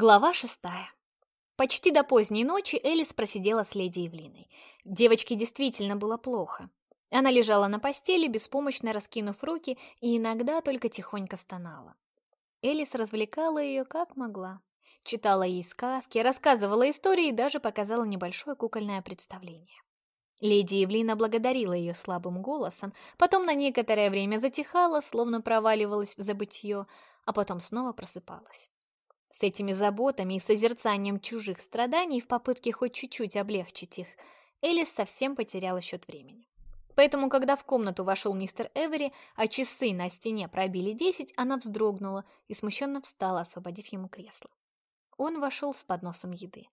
Глава шестая. Почти до поздней ночи Элис просидела с леди Евлиной. Девочке действительно было плохо. Она лежала на постели, беспомощно раскинув руки, и иногда только тихонько стонала. Элис развлекала ее как могла. Читала ей сказки, рассказывала истории и даже показала небольшое кукольное представление. Леди Евлина благодарила ее слабым голосом, потом на некоторое время затихала, словно проваливалась в забытье, а потом снова просыпалась. С этими заботами и созерцанием чужих страданий в попытке хоть чуть-чуть облегчить их, Элис совсем потеряла счет времени. Поэтому, когда в комнату вошел мистер Эвери, а часы на стене пробили десять, она вздрогнула и смущенно встала, освободив ему кресло. Он вошел с подносом еды.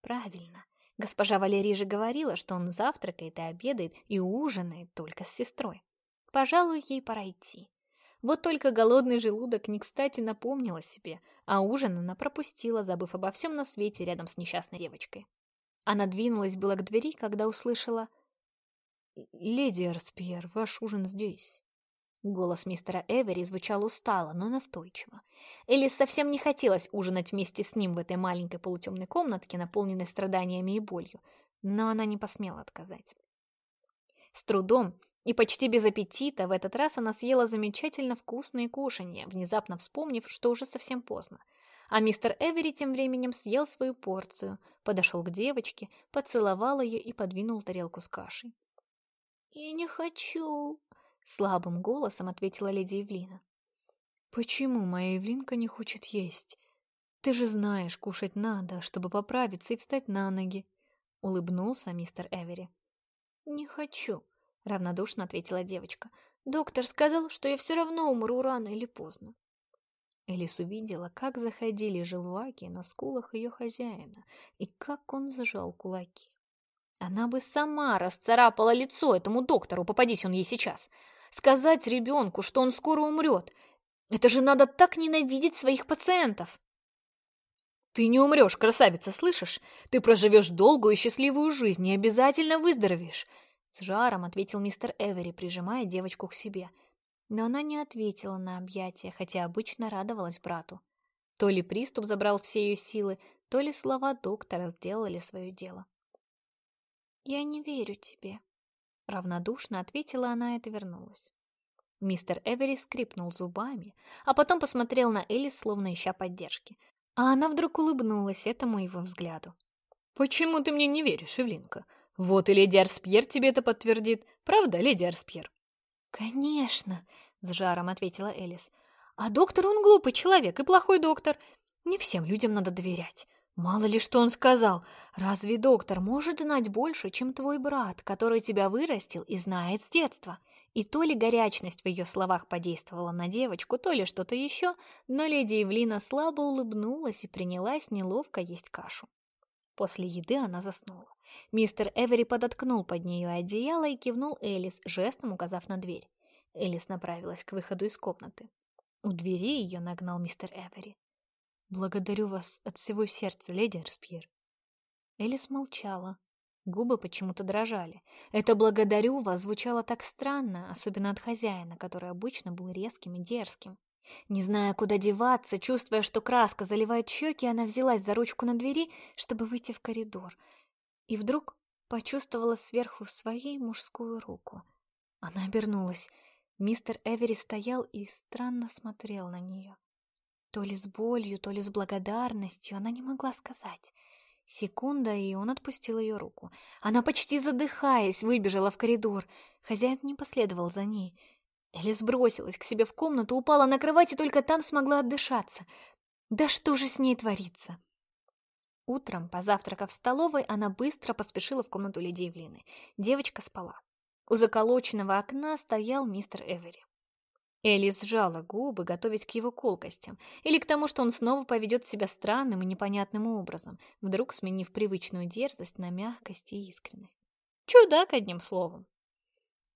Правильно. Госпожа Валерия же говорила, что он завтракает и обедает и ужинает только с сестрой. Пожалуй, ей пора идти. Вот только голодный желудок не кстати напомнил о себе, а ужин она пропустила, забыв обо всем на свете рядом с несчастной девочкой. Она двинулась было к двери, когда услышала «Леди Арспьер, ваш ужин здесь». Голос мистера Эвери звучал устало, но настойчиво. Элис совсем не хотелось ужинать вместе с ним в этой маленькой полутемной комнатке, наполненной страданиями и болью, но она не посмела отказать. С трудом и почти без аппетита в этот раз она съела замечательно вкусные кушанья, внезапно вспомнив, что уже совсем поздно. А мистер Эвери тем временем съел свою порцию, подошел к девочке, поцеловал ее и подвинул тарелку с кашей. «Я не хочу», — слабым голосом ответила леди Евлина. «Почему моя Евлинка не хочет есть? Ты же знаешь, кушать надо, чтобы поправиться и встать на ноги», — улыбнулся мистер Эвери. «Не хочу», — равнодушно ответила девочка. «Доктор сказал, что я все равно умру рано или поздно». Элис увидела, как заходили желваки на скулах ее хозяина и как он сжал кулаки. Она бы сама расцарапала лицо этому доктору, попадись он ей сейчас. Сказать ребенку, что он скоро умрет. Это же надо так ненавидеть своих пациентов. Ты не умрешь, красавица, слышишь? Ты проживешь долгую и счастливую жизнь и обязательно выздоровеешь. С жаром ответил мистер Эвери, прижимая девочку к себе. Но она не ответила на объятия, хотя обычно радовалась брату. То ли приступ забрал все ее силы, то ли слова доктора сделали свое дело. «Я не верю тебе», — равнодушно ответила она и отвернулась. Мистер Эвери скрипнул зубами, а потом посмотрел на Элис, словно ища поддержки. А она вдруг улыбнулась этому его взгляду. «Почему ты мне не веришь, Эвлинка? Вот и леди Арспьер тебе это подтвердит. Правда, леди Арспьер?» «Конечно», — с жаром ответила Элис. «А доктор он глупый человек и плохой доктор. Не всем людям надо доверять. Мало ли что он сказал. Разве доктор может знать больше, чем твой брат, который тебя вырастил и знает с детства? И то ли горячность в ее словах подействовала на девочку, то ли что-то еще, но леди Евлина слабо улыбнулась и принялась неловко есть кашу. После еды она заснула. Мистер Эвери подоткнул под нее одеяло и кивнул Элис, жестом указав на дверь. Элис направилась к выходу из комнаты. У двери ее нагнал мистер Эвери. «Благодарю вас от всего сердца, леди Эрспьер». Элис молчала. Губы почему-то дрожали. Это «благодарю вас» звучало так странно, особенно от хозяина, который обычно был резким и дерзким. Не зная, куда деваться, чувствуя, что краска заливает щеки, она взялась за ручку на двери, чтобы выйти в коридор. И вдруг почувствовала сверху своей мужскую руку. Она обернулась. Мистер Эвери стоял и странно смотрел на нее. То ли с болью, то ли с благодарностью, она не могла сказать. Секунда, и он отпустил ее руку. Она, почти задыхаясь, выбежала в коридор. Хозяин не последовал за ней. Элис бросилась к себе в комнату, упала на кровать и только там смогла отдышаться. Да что же с ней творится? Утром, позавтракав в столовой, она быстро поспешила в комнату леди Евлины. Девочка спала. У заколоченного окна стоял мистер Эвери. Элли сжала губы, готовясь к его колкостям, или к тому, что он снова поведет себя странным и непонятным образом, вдруг сменив привычную дерзость на мягкость и искренность. Чудак, одним словом.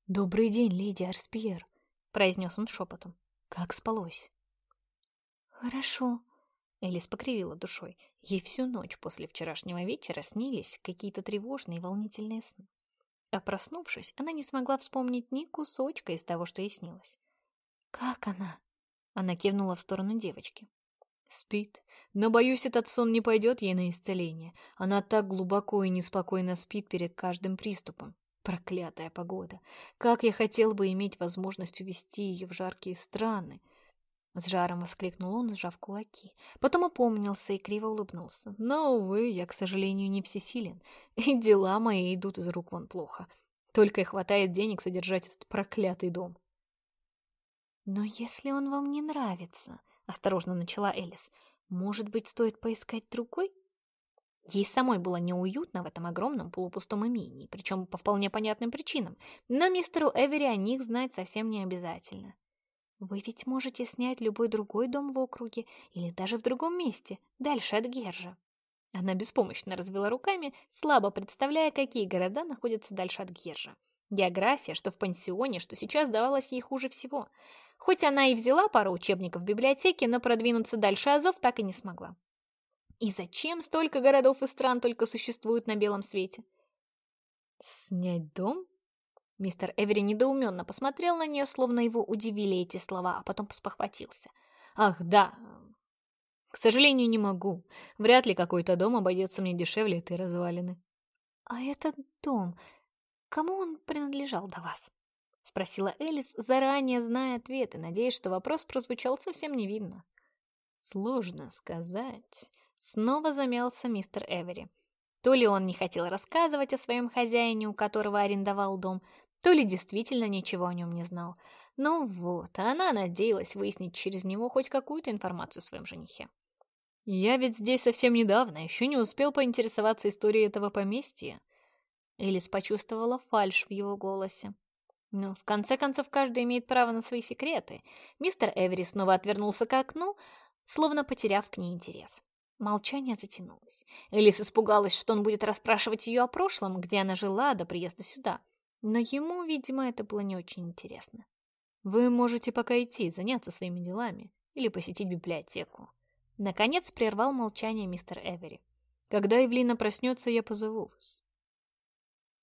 «Добрый день, леди Арспьер», — произнес он шепотом. «Как спалось?» «Хорошо», — Элис покривила душой. Ей всю ночь после вчерашнего вечера снились какие-то тревожные и волнительные сны. А проснувшись, она не смогла вспомнить ни кусочка из того, что ей снилось. «Как она?» Она кивнула в сторону девочки. Спит. Но, боюсь, этот сон не пойдет ей на исцеление. Она так глубоко и неспокойно спит перед каждым приступом. Проклятая погода. Как я хотел бы иметь возможность увести ее в жаркие страны. С жаром воскликнул он, сжав кулаки. Потом опомнился и криво улыбнулся. Но, увы, я, к сожалению, не всесилен. И дела мои идут из рук вон плохо. Только и хватает денег содержать этот проклятый дом. «Но если он вам не нравится», — осторожно начала Элис, — «может быть, стоит поискать другой?» Ей самой было неуютно в этом огромном полупустом имении, причем по вполне понятным причинам, но мистеру Эвери о них знать совсем не обязательно. Вы ведь можете снять любой другой дом в округе или даже в другом месте, дальше от Гержа. Она беспомощно развела руками, слабо представляя, какие города находятся дальше от Гержа. География, что в пансионе, что сейчас давалась ей хуже всего. Хоть она и взяла пару учебников в библиотеке, но продвинуться дальше Азов так и не смогла. И зачем столько городов и стран только существуют на белом свете? «Снять дом?» Мистер Эвери недоуменно посмотрел на нее, словно его удивили эти слова, а потом поспохватился. «Ах, да, к сожалению, не могу. Вряд ли какой-то дом обойдется мне дешевле этой развалины. — А этот дом, кому он принадлежал до вас? — спросила Элис, заранее зная ответы, надеясь, что вопрос прозвучал совсем невинно. — Сложно сказать. Снова замялся мистер Эвери. То ли он не хотел рассказывать о своем хозяине, у которого арендовал дом, то ли действительно ничего о нем не знал. Ну вот, она надеялась выяснить через него хоть какую-то информацию о своем женихе. «Я ведь здесь совсем недавно, еще не успел поинтересоваться историей этого поместья». Элис почувствовала фальшь в его голосе. Но в конце концов каждый имеет право на свои секреты. Мистер Эвери снова отвернулся к окну, словно потеряв к ней интерес. Молчание затянулось. Элис испугалась, что он будет расспрашивать ее о прошлом, где она жила до приезда сюда. Но ему, видимо, это было не очень интересно. «Вы можете пока идти, заняться своими делами или посетить библиотеку», Наконец прервал молчание мистер Эвери. «Когда Эвлина проснется, я позову вас».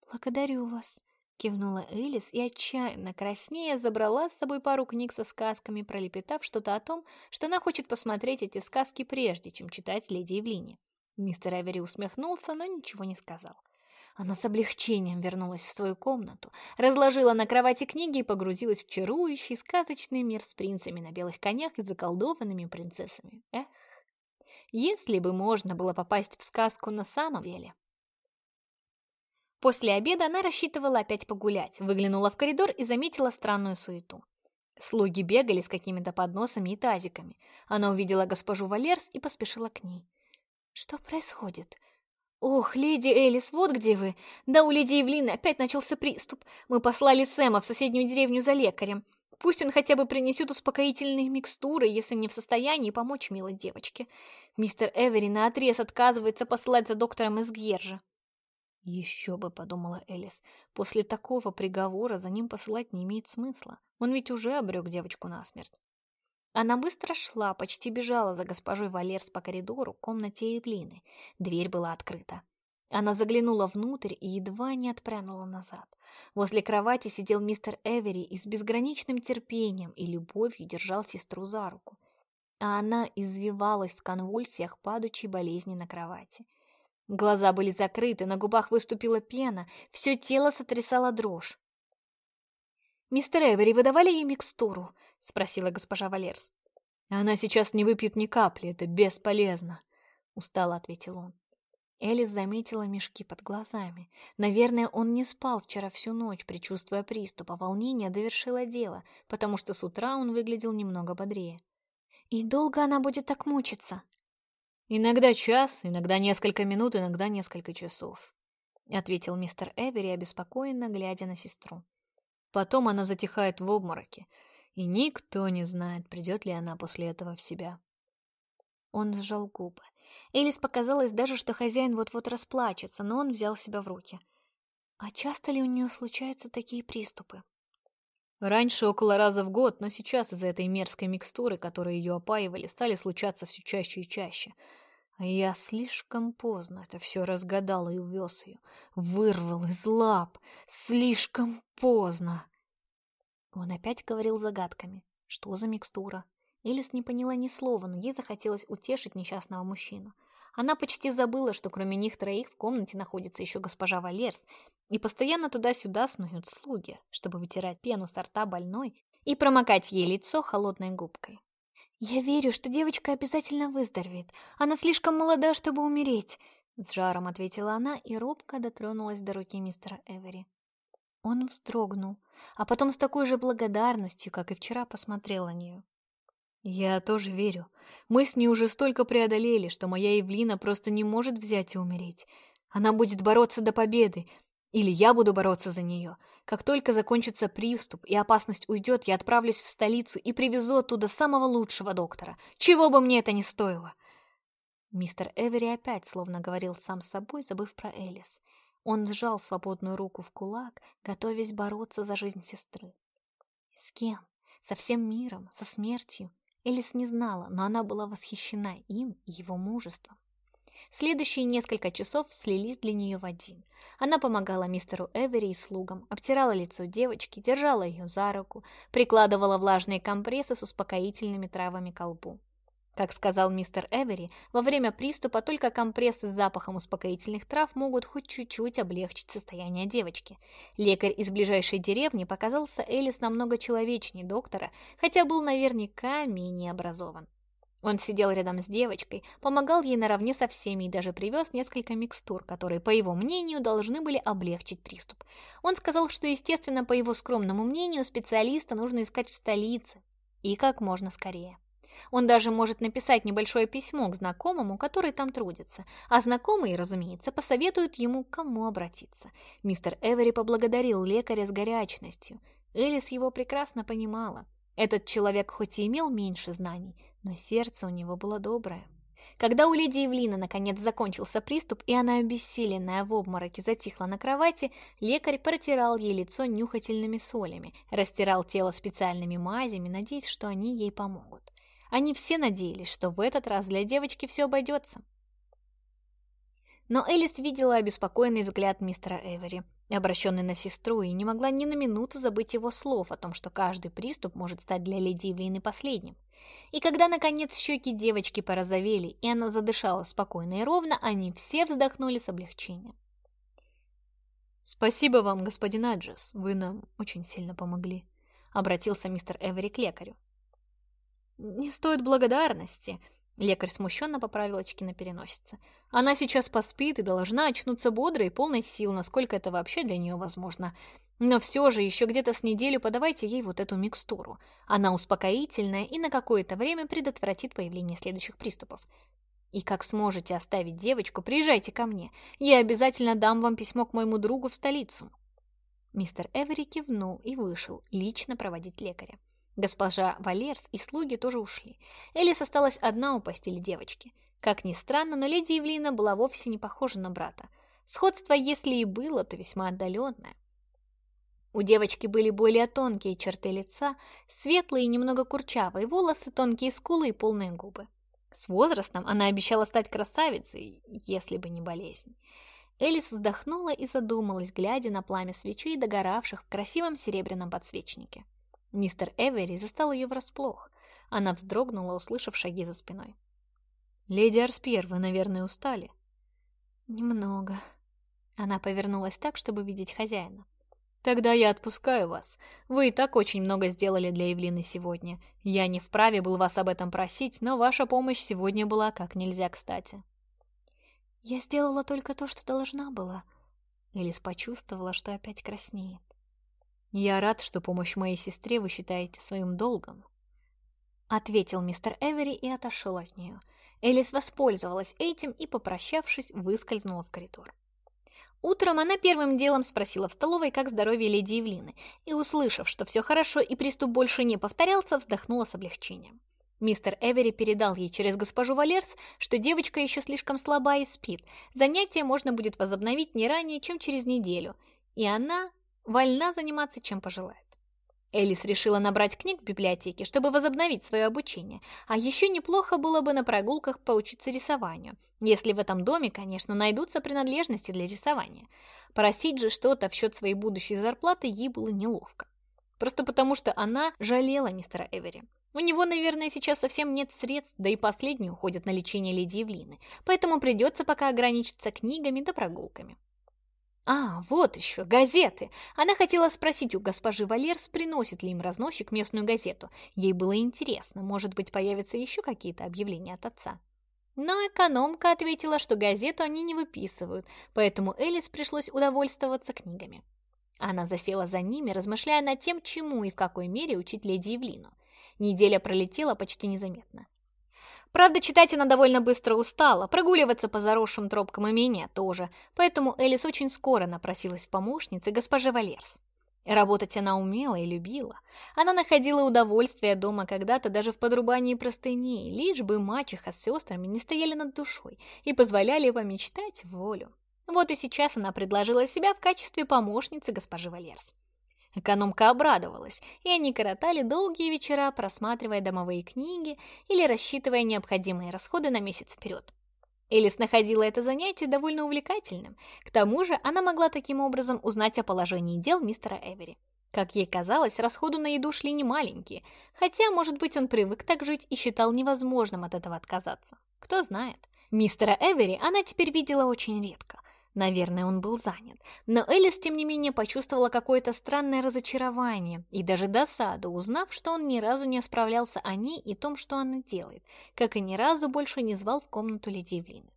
«Благодарю вас», — кивнула Элис и отчаянно краснея забрала с собой пару книг со сказками, пролепетав что-то о том, что она хочет посмотреть эти сказки прежде, чем читать леди Эвлине. Мистер Эвери усмехнулся, но ничего не сказал. Она с облегчением вернулась в свою комнату, разложила на кровати книги и погрузилась в чарующий сказочный мир с принцами на белых конях и заколдованными принцессами. Эх, если бы можно было попасть в сказку на самом деле. После обеда она рассчитывала опять погулять, выглянула в коридор и заметила странную суету. Слуги бегали с какими-то подносами и тазиками. Она увидела госпожу Валерс и поспешила к ней. «Что происходит?» «Ох, леди Элис, вот где вы! Да у леди Евлины опять начался приступ. Мы послали Сэма в соседнюю деревню за лекарем. Пусть он хотя бы принесет успокоительные микстуры, если не в состоянии помочь милой девочке. Мистер Эвери наотрез отказывается посылать за доктором из Гьержа. «Еще бы», — подумала Элис, — «после такого приговора за ним посылать не имеет смысла. Он ведь уже обрек девочку насмерть». Она быстро шла, почти бежала за госпожой Валерс по коридору комнате Эвлины. Дверь была открыта. Она заглянула внутрь и едва не отпрянула назад. Возле кровати сидел мистер Эвери и с безграничным терпением и любовью держал сестру за руку а она извивалась в конвульсиях падучей болезни на кровати. Глаза были закрыты, на губах выступила пена, все тело сотрясало дрожь. «Мистер Эвери, вы давали ей микстуру?» — спросила госпожа Валерс. «Она сейчас не выпьет ни капли, это бесполезно», — устало ответил он. Элис заметила мешки под глазами. Наверное, он не спал вчера всю ночь, предчувствуя приступ, а волнение довершило дело, потому что с утра он выглядел немного бодрее. И долго она будет так мучиться? Иногда час, иногда несколько минут, иногда несколько часов, ответил мистер Эвери, обеспокоенно глядя на сестру. Потом она затихает в обмороке, и никто не знает, придет ли она после этого в себя. Он сжал губы. Элис показалось даже, что хозяин вот-вот расплачется, но он взял себя в руки. А часто ли у нее случаются такие приступы? Раньше около раза в год, но сейчас из-за этой мерзкой микстуры, которые ее опаивали, стали случаться все чаще и чаще. А я слишком поздно это все разгадал и увез ее. Вырвал из лап. Слишком поздно. Он опять говорил загадками. Что за микстура? Элис не поняла ни слова, но ей захотелось утешить несчастного мужчину. Она почти забыла, что кроме них троих в комнате находится еще госпожа Валерс, и постоянно туда-сюда снуют слуги, чтобы вытирать пену с рта больной и промокать ей лицо холодной губкой. «Я верю, что девочка обязательно выздоровеет. Она слишком молода, чтобы умереть», — с жаром ответила она и робко дотронулась до руки мистера Эвери. Он вздрогнул, а потом с такой же благодарностью, как и вчера, посмотрел на нее. «Я тоже верю. Мы с ней уже столько преодолели, что моя Евлина просто не может взять и умереть. Она будет бороться до победы, или я буду бороться за нее. Как только закончится приступ и опасность уйдет, я отправлюсь в столицу и привезу оттуда самого лучшего доктора, чего бы мне это ни стоило». Мистер Эвери опять словно говорил сам с собой, забыв про Элис. Он сжал свободную руку в кулак, готовясь бороться за жизнь сестры. С кем? Со всем миром? Со смертью? Элис не знала, но она была восхищена им и его мужеством. Следующие несколько часов слились для нее в один. Она помогала мистеру Эвери и слугам, обтирала лицо девочки, держала ее за руку, прикладывала влажные компрессы с успокоительными травами к лбу. Как сказал мистер Эвери, во время приступа только компрессы с запахом успокоительных трав могут хоть чуть-чуть облегчить состояние девочки. Лекарь из ближайшей деревни показался Элис намного человечнее доктора, хотя был наверняка менее образован. Он сидел рядом с девочкой, помогал ей наравне со всеми и даже привез несколько микстур, которые, по его мнению, должны были облегчить приступ. Он сказал, что, естественно, по его скромному мнению, специалиста нужно искать в столице и как можно скорее. Он даже может написать небольшое письмо к знакомому, который там трудится, а знакомые, разумеется, посоветуют ему, к кому обратиться. Мистер Эвери поблагодарил лекаря с горячностью. Элис его прекрасно понимала. Этот человек хоть и имел меньше знаний, но сердце у него было доброе. Когда у леди Евлины наконец закончился приступ, и она, обессиленная в обмороке, затихла на кровати, лекарь протирал ей лицо нюхательными солями, растирал тело специальными мазями, надеясь, что они ей помогут. Они все надеялись, что в этот раз для девочки все обойдется. Но Элис видела обеспокоенный взгляд мистера Эвери, обращенный на сестру, и не могла ни на минуту забыть его слов о том, что каждый приступ может стать для леди Евлины последним. И когда, наконец, щеки девочки порозовели, и она задышала спокойно и ровно, они все вздохнули с облегчением. «Спасибо вам, господин Аджес, вы нам очень сильно помогли», — обратился мистер Эвери к лекарю. «Не стоит благодарности», — лекарь смущенно поправил очки на переносице. «Она сейчас поспит и должна очнуться бодрой и полной сил, насколько это вообще для нее возможно. Но все же еще где-то с неделю подавайте ей вот эту микстуру. Она успокоительная и на какое-то время предотвратит появление следующих приступов. И как сможете оставить девочку, приезжайте ко мне. Я обязательно дам вам письмо к моему другу в столицу». Мистер Эвери кивнул и вышел лично проводить лекаря. Госпожа Валерс и слуги тоже ушли. Элис осталась одна у постели девочки. Как ни странно, но леди Евлина была вовсе не похожа на брата. Сходство, если и было, то весьма отдаленное. У девочки были более тонкие черты лица, светлые и немного курчавые волосы, тонкие скулы и полные губы. С возрастом она обещала стать красавицей, если бы не болезнь. Элис вздохнула и задумалась, глядя на пламя свечей, догоравших в красивом серебряном подсвечнике. Мистер Эвери застал ее врасплох. Она вздрогнула, услышав шаги за спиной. «Леди Арспьер, вы, наверное, устали?» «Немного». Она повернулась так, чтобы видеть хозяина. «Тогда я отпускаю вас. Вы и так очень много сделали для Евлины сегодня. Я не вправе был вас об этом просить, но ваша помощь сегодня была как нельзя кстати». «Я сделала только то, что должна была». Элис почувствовала, что опять краснеет. «Я рад, что помощь моей сестре вы считаете своим долгом», — ответил мистер Эвери и отошел от нее. Элис воспользовалась этим и, попрощавшись, выскользнула в коридор. Утром она первым делом спросила в столовой, как здоровье леди Евлины, и, услышав, что все хорошо и приступ больше не повторялся, вздохнула с облегчением. Мистер Эвери передал ей через госпожу Валерс, что девочка еще слишком слаба и спит. Занятие можно будет возобновить не ранее, чем через неделю. И она вольна заниматься чем пожелает. Элис решила набрать книг в библиотеке, чтобы возобновить свое обучение, а еще неплохо было бы на прогулках поучиться рисованию, если в этом доме, конечно, найдутся принадлежности для рисования. Просить же что-то в счет своей будущей зарплаты ей было неловко. Просто потому, что она жалела мистера Эвери. У него, наверное, сейчас совсем нет средств, да и последние уходят на лечение леди Евлины, поэтому придется пока ограничиться книгами да прогулками. А, вот еще, газеты. Она хотела спросить у госпожи Валерс, приносит ли им разносчик местную газету. Ей было интересно, может быть, появятся еще какие-то объявления от отца. Но экономка ответила, что газету они не выписывают, поэтому Элис пришлось удовольствоваться книгами. Она засела за ними, размышляя над тем, чему и в какой мере учить леди Евлину. Неделя пролетела почти незаметно. Правда, читать она довольно быстро устала, прогуливаться по заросшим тропкам имения тоже, поэтому Элис очень скоро напросилась в помощницы госпожи Валерс. Работать она умела и любила. Она находила удовольствие дома когда-то даже в подрубании простыней, лишь бы мачеха с сестрами не стояли над душой и позволяли помечтать волю. Вот и сейчас она предложила себя в качестве помощницы госпожи Валерс. Экономка обрадовалась, и они коротали долгие вечера, просматривая домовые книги или рассчитывая необходимые расходы на месяц вперед. Элис находила это занятие довольно увлекательным. К тому же она могла таким образом узнать о положении дел мистера Эвери. Как ей казалось, расходы на еду шли немаленькие, хотя, может быть, он привык так жить и считал невозможным от этого отказаться. Кто знает. Мистера Эвери она теперь видела очень редко. Наверное, он был занят. Но Элис, тем не менее, почувствовала какое-то странное разочарование и даже досаду, узнав, что он ни разу не справлялся о ней и том, что она делает, как и ни разу больше не звал в комнату леди Евлины.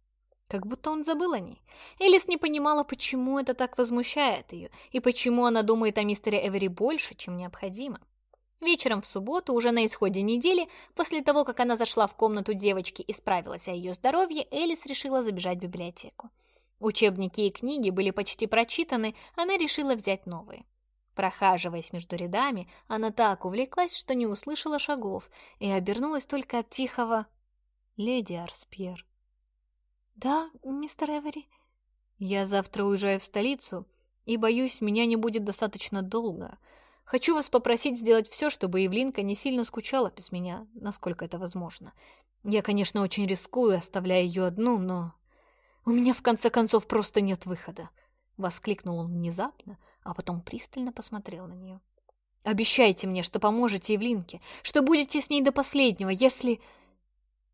Как будто он забыл о ней. Элис не понимала, почему это так возмущает ее, и почему она думает о мистере Эвери больше, чем необходимо. Вечером в субботу, уже на исходе недели, после того, как она зашла в комнату девочки и справилась о ее здоровье, Элис решила забежать в библиотеку. Учебники и книги были почти прочитаны, она решила взять новые. Прохаживаясь между рядами, она так увлеклась, что не услышала шагов и обернулась только от тихого «Леди Арспьер». «Да, мистер Эвери?» «Я завтра уезжаю в столицу, и, боюсь, меня не будет достаточно долго. Хочу вас попросить сделать все, чтобы Евлинка не сильно скучала без меня, насколько это возможно. Я, конечно, очень рискую, оставляя ее одну, но у меня в конце концов просто нет выхода!» Воскликнул он внезапно, а потом пристально посмотрел на нее. «Обещайте мне, что поможете Евлинке, что будете с ней до последнего, если...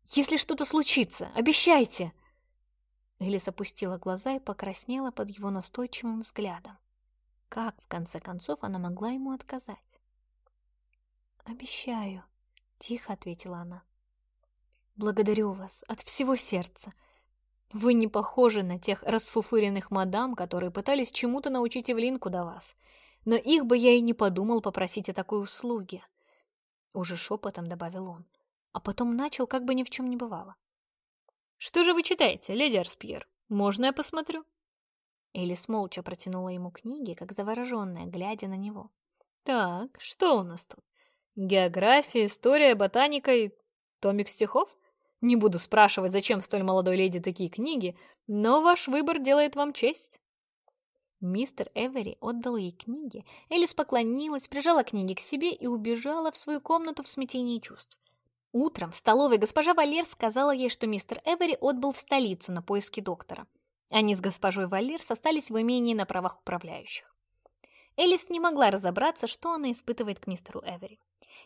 если что-то случится. Обещайте!» Элис опустила глаза и покраснела под его настойчивым взглядом. Как, в конце концов, она могла ему отказать? «Обещаю», — тихо ответила она. «Благодарю вас от всего сердца. Вы не похожи на тех расфуфыренных мадам, которые пытались чему-то научить Эвлинку до вас. Но их бы я и не подумал попросить о такой услуге. Уже шепотом добавил он, а потом начал, как бы ни в чем не бывало. «Что же вы читаете, леди Арспьер? Можно я посмотрю?» Элис молча протянула ему книги, как завороженная, глядя на него. «Так, что у нас тут? География, история, ботаника и томик стихов?» Не буду спрашивать, зачем столь молодой леди такие книги, но ваш выбор делает вам честь. Мистер Эвери отдал ей книги, Элис поклонилась, прижала книги к себе и убежала в свою комнату в смятении чувств. Утром в столовой госпожа Валер сказала ей, что мистер Эвери отбыл в столицу на поиски доктора. Они с госпожой Валер остались в имении на правах управляющих. Элис не могла разобраться, что она испытывает к мистеру Эвери.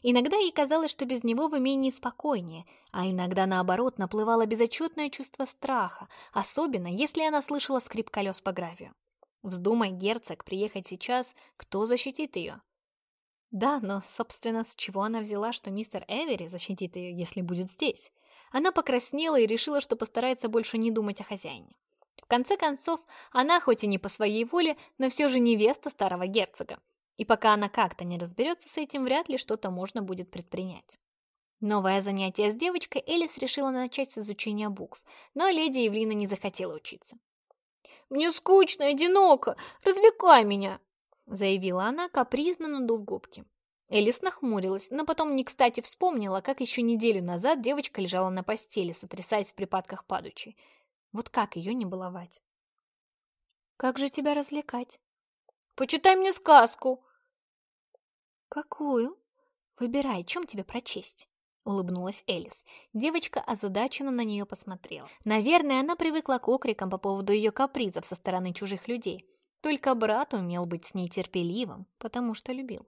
Иногда ей казалось, что без него в имении спокойнее, а иногда, наоборот, наплывало безотчетное чувство страха, особенно если она слышала скрип колес по гравию. Вздумай герцог приехать сейчас, кто защитит ее? Да, но, собственно, с чего она взяла, что мистер Эвери защитит ее, если будет здесь? Она покраснела и решила, что постарается больше не думать о хозяине. В конце концов, она хоть и не по своей воле, но все же невеста старого герцога. И пока она как-то не разберется с этим, вряд ли что-то можно будет предпринять. Новое занятие с девочкой Элис решила начать с изучения букв, но леди Евлина не захотела учиться. «Мне скучно, одиноко, развлекай меня!» заявила она, капризно надув губки. Элис нахмурилась, но потом не кстати вспомнила, как еще неделю назад девочка лежала на постели, сотрясаясь в припадках падучей. Вот как ее не баловать? «Как же тебя развлекать?» Почитай мне сказку!» «Какую? Выбирай, чем тебе прочесть?» — улыбнулась Элис. Девочка озадаченно на нее посмотрела. Наверное, она привыкла к окрикам по поводу ее капризов со стороны чужих людей. Только брат умел быть с ней терпеливым, потому что любил.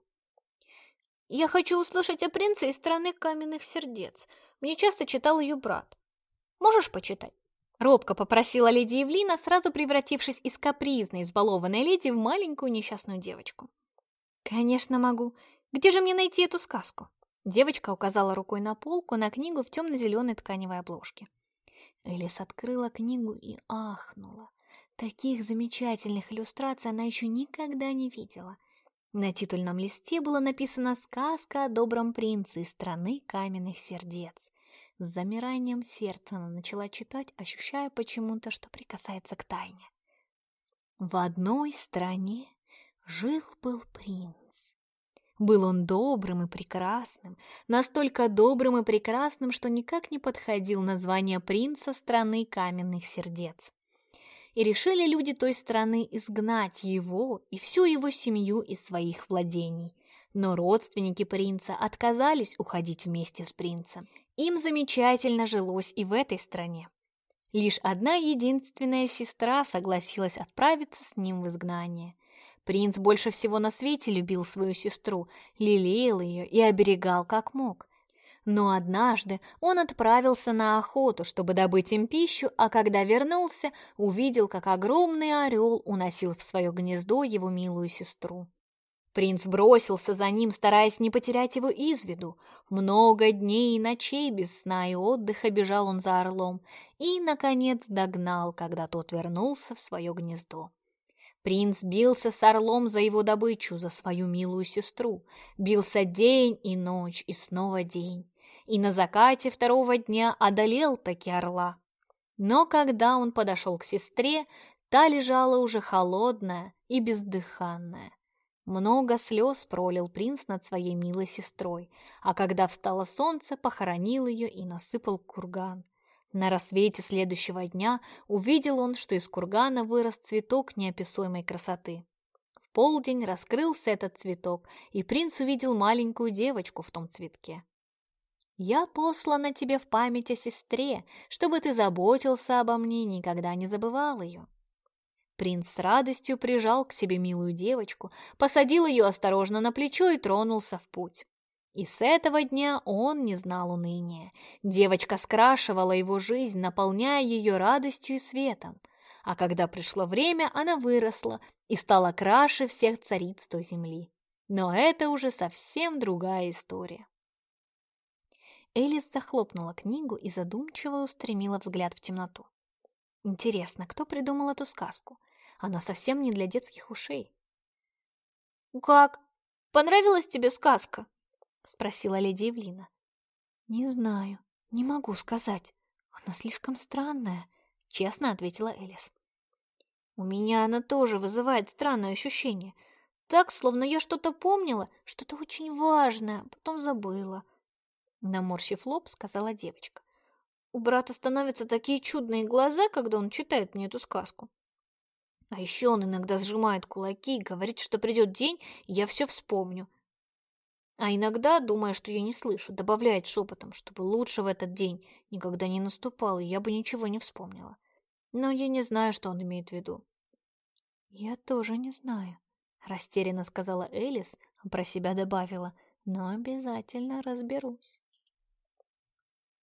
Я хочу услышать о принце из страны каменных сердец. Мне часто читал ее брат. Можешь почитать?» Робко попросила леди Евлина, сразу превратившись из капризной, избалованной леди в маленькую несчастную девочку. «Конечно могу. Где же мне найти эту сказку?» Девочка указала рукой на полку на книгу в темно-зеленой тканевой обложке. Элис открыла книгу и ахнула. Таких замечательных иллюстраций она еще никогда не видела. На титульном листе было написано «Сказка о добром принце из страны каменных сердец». С замиранием сердца она начала читать, ощущая почему-то, что прикасается к тайне. В одной стране жил-был принц. Был он добрым и прекрасным, настолько добрым и прекрасным, что никак не подходил название принца страны каменных сердец и решили люди той страны изгнать его и всю его семью из своих владений. Но родственники принца отказались уходить вместе с принцем. Им замечательно жилось и в этой стране. Лишь одна единственная сестра согласилась отправиться с ним в изгнание. Принц больше всего на свете любил свою сестру, лелеял ее и оберегал как мог. Но однажды он отправился на охоту, чтобы добыть им пищу, а когда вернулся, увидел, как огромный орел уносил в свое гнездо его милую сестру. Принц бросился за ним, стараясь не потерять его из виду. Много дней и ночей без сна и отдыха бежал он за орлом и, наконец, догнал, когда тот вернулся в свое гнездо. Принц бился с орлом за его добычу, за свою милую сестру. Бился день и ночь, и снова день и на закате второго дня одолел таки орла. Но когда он подошел к сестре, та лежала уже холодная и бездыханная. Много слез пролил принц над своей милой сестрой, а когда встало солнце, похоронил ее и насыпал курган. На рассвете следующего дня увидел он, что из кургана вырос цветок неописуемой красоты. В полдень раскрылся этот цветок, и принц увидел маленькую девочку в том цветке. Я послана тебе в память о сестре, чтобы ты заботился обо мне и никогда не забывал ее». Принц с радостью прижал к себе милую девочку, посадил ее осторожно на плечо и тронулся в путь. И с этого дня он не знал уныния. Девочка скрашивала его жизнь, наполняя ее радостью и светом. А когда пришло время, она выросла и стала краше всех цариц той земли. Но это уже совсем другая история. Элис захлопнула книгу и задумчиво устремила взгляд в темноту. Интересно, кто придумал эту сказку? Она совсем не для детских ушей. «Как? Понравилась тебе сказка?» — спросила леди Евлина. «Не знаю, не могу сказать. Она слишком странная», — честно ответила Элис. «У меня она тоже вызывает странное ощущение. Так, словно я что-то помнила, что-то очень важное, а потом забыла». Наморщив лоб, сказала девочка. У брата становятся такие чудные глаза, когда он читает мне эту сказку. А еще он иногда сжимает кулаки и говорит, что придет день, и я все вспомню. А иногда, думая, что я не слышу, добавляет шепотом, чтобы лучше в этот день никогда не наступал, и я бы ничего не вспомнила. Но я не знаю, что он имеет в виду. «Я тоже не знаю», — растерянно сказала Элис, а про себя добавила, «но обязательно разберусь».